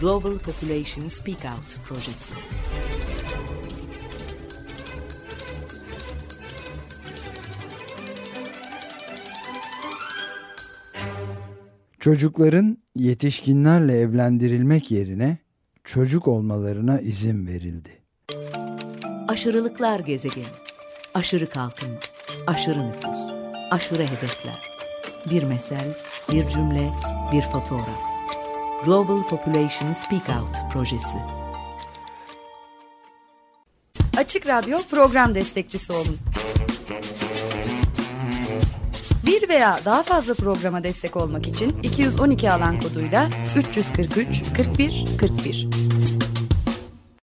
Global Population Speak Out projesi. Çocukların yetişkinlerle evlendirilmek yerine çocuk olmalarına izin verildi. Aşırılıklar gezegeni. Aşırı kalkınma, aşırı nüfus, aşırı hedefler. Bir mesel, bir cümle, bir fotoğraf. Global Population Speak Out projesi. Açık Radyo program destekçisi olun. Bir veya daha fazla programa destek olmak için 212 alan koduyla 343 41 41.